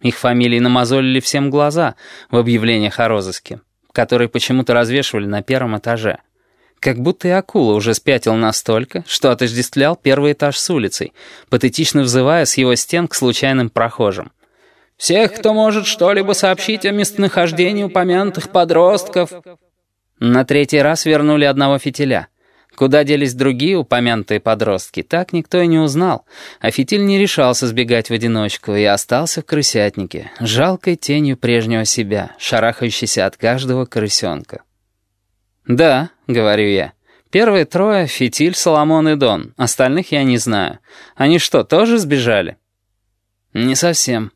Их фамилии намазолили всем глаза в объявлениях о розыске, которые почему-то развешивали на первом этаже. Как будто и акула уже спятил настолько, что отождествлял первый этаж с улицей, патетично взывая с его стен к случайным прохожим. «Всех, кто может что-либо сообщить о местонахождении упомянутых подростков...» На третий раз вернули одного фитиля — Куда делись другие упомянутые подростки, так никто и не узнал, а фитиль не решался сбегать в одиночку и остался в крысятнике, жалкой тенью прежнего себя, шарахающейся от каждого крысенка. «Да», — говорю я, — «первые трое — Фитиль, Соломон и Дон, остальных я не знаю. Они что, тоже сбежали?» «Не совсем».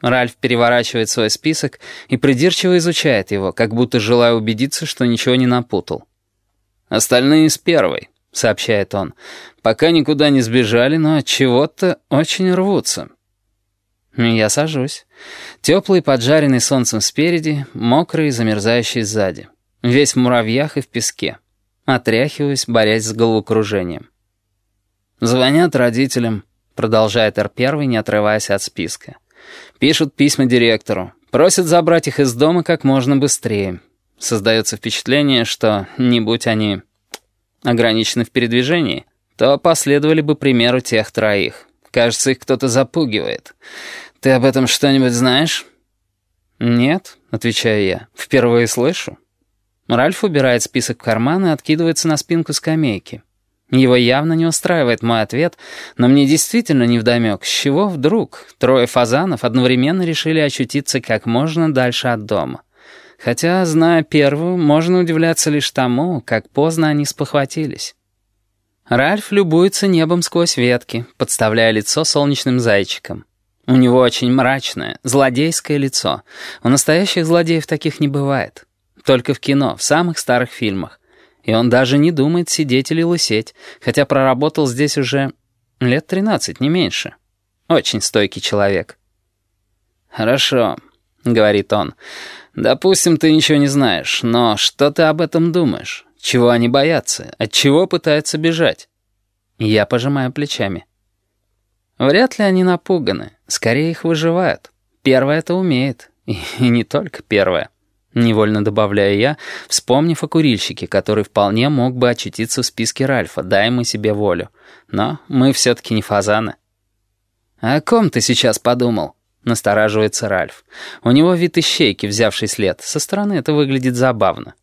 Ральф переворачивает свой список и придирчиво изучает его, как будто желая убедиться, что ничего не напутал. Остальные с первой, сообщает он. Пока никуда не сбежали, но от чего-то очень рвутся. Я сажусь. Теплый, поджаренный солнцем спереди, мокрый, замерзающий сзади. Весь в муравьях и в песке. Отряхиваюсь, борясь с головокружением. Звонят родителям, продолжает Р-1, не отрываясь от списка. Пишут письма директору. Просят забрать их из дома как можно быстрее. Создается впечатление, что, не будь они ограничены в передвижении, то последовали бы примеру тех троих. Кажется, их кто-то запугивает. Ты об этом что-нибудь знаешь? «Нет», — отвечаю я, — «впервые слышу». Ральф убирает список в карман и откидывается на спинку скамейки. Его явно не устраивает мой ответ, но мне действительно невдомек, с чего вдруг трое фазанов одновременно решили очутиться как можно дальше от дома. Хотя, зная первую, можно удивляться лишь тому, как поздно они спохватились. Ральф любуется небом сквозь ветки, подставляя лицо солнечным зайчиком. У него очень мрачное, злодейское лицо. У настоящих злодеев таких не бывает. Только в кино, в самых старых фильмах. И он даже не думает сидеть или лысеть, хотя проработал здесь уже лет тринадцать, не меньше. Очень стойкий человек. «Хорошо», — говорит он, — «Допустим, ты ничего не знаешь, но что ты об этом думаешь? Чего они боятся? От чего пытаются бежать?» Я пожимаю плечами. Вряд ли они напуганы, скорее их выживают. Первое это умеет, и, и не только первое. Невольно добавляю я, вспомнив о курильщике, который вполне мог бы очутиться в списке Ральфа, дай мы себе волю. Но мы все-таки не фазаны. «О ком ты сейчас подумал?» Настораживается Ральф. У него вид ищейки, взявший след. Со стороны это выглядит забавно.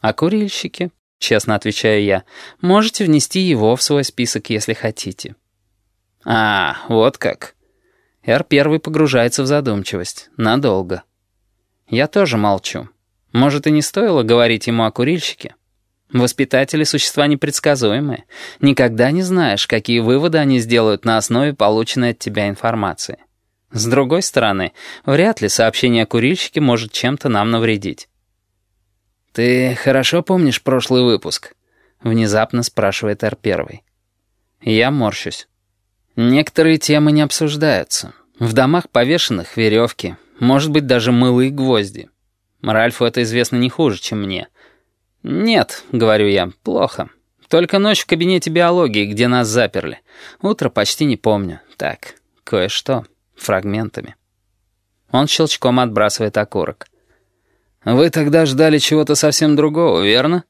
А курильщики, честно отвечаю я, можете внести его в свой список, если хотите. А, вот как. Эр первый погружается в задумчивость. Надолго. Я тоже молчу. Может, и не стоило говорить ему о курильщике? Воспитатели — существа непредсказуемые. Никогда не знаешь, какие выводы они сделают на основе полученной от тебя информации. С другой стороны, вряд ли сообщение о курильщике может чем-то нам навредить. «Ты хорошо помнишь прошлый выпуск?» — внезапно спрашивает Р-1. Я морщусь. Некоторые темы не обсуждаются. В домах повешенных веревки, может быть, даже мылы и гвозди. Ральфу это известно не хуже, чем мне. «Нет», — говорю я, — «плохо. Только ночь в кабинете биологии, где нас заперли. Утро почти не помню. Так, кое-что» фрагментами. Он щелчком отбрасывает окурок. «Вы тогда ждали чего-то совсем другого, верно?»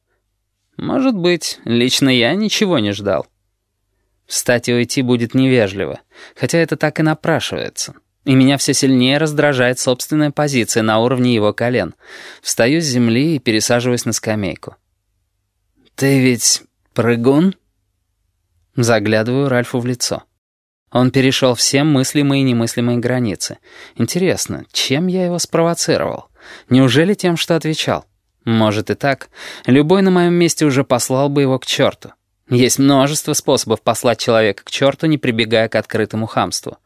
«Может быть. Лично я ничего не ждал». Встать и уйти будет невежливо, хотя это так и напрашивается. И меня все сильнее раздражает собственная позиция на уровне его колен. Встаю с земли и пересаживаюсь на скамейку. «Ты ведь прыгун?» Заглядываю Ральфу в лицо. Он перешел все мыслимые и немыслимые границы. Интересно, чем я его спровоцировал? Неужели тем, что отвечал? Может и так. Любой на моем месте уже послал бы его к черту. Есть множество способов послать человека к черту, не прибегая к открытому хамству.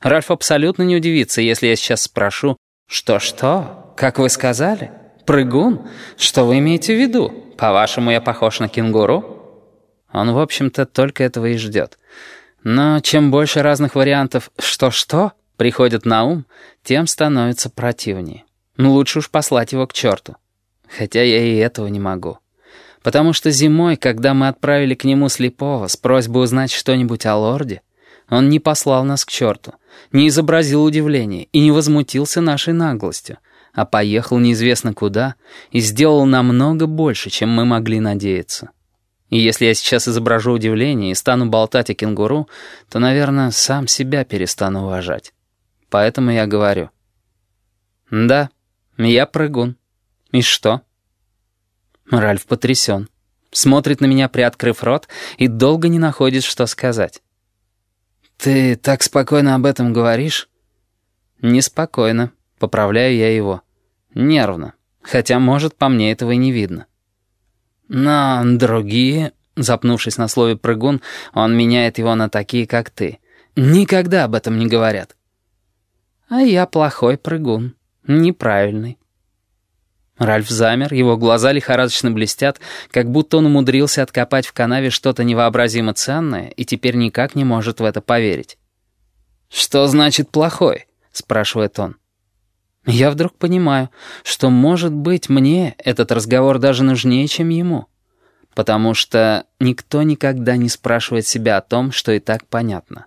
Ральф абсолютно не удивится, если я сейчас спрошу «Что-что? Как вы сказали? Прыгун? Что вы имеете в виду? По-вашему, я похож на кенгуру?» Он, в общем-то, только этого и ждет. Но чем больше разных вариантов «что-что» приходят на ум, тем становится противнее. Ну, лучше уж послать его к черту. Хотя я и этого не могу. Потому что зимой, когда мы отправили к нему слепого с просьбой узнать что-нибудь о лорде, Он не послал нас к черту, не изобразил удивления и не возмутился нашей наглостью, а поехал неизвестно куда и сделал намного больше, чем мы могли надеяться. И если я сейчас изображу удивление и стану болтать о кенгуру, то, наверное, сам себя перестану уважать. Поэтому я говорю. «Да, я прыгун. И что?» Ральф потрясен. Смотрит на меня, приоткрыв рот, и долго не находит, что сказать. «Ты так спокойно об этом говоришь?» «Неспокойно», — поправляю я его. «Нервно, хотя, может, по мне этого и не видно». «Но другие...» — запнувшись на слове «прыгун», он меняет его на такие, как ты. «Никогда об этом не говорят». «А я плохой прыгун, неправильный». Ральф замер, его глаза лихорадочно блестят, как будто он умудрился откопать в канаве что-то невообразимо ценное и теперь никак не может в это поверить. «Что значит плохой?» — спрашивает он. Я вдруг понимаю, что, может быть, мне этот разговор даже нужнее, чем ему. Потому что никто никогда не спрашивает себя о том, что и так понятно.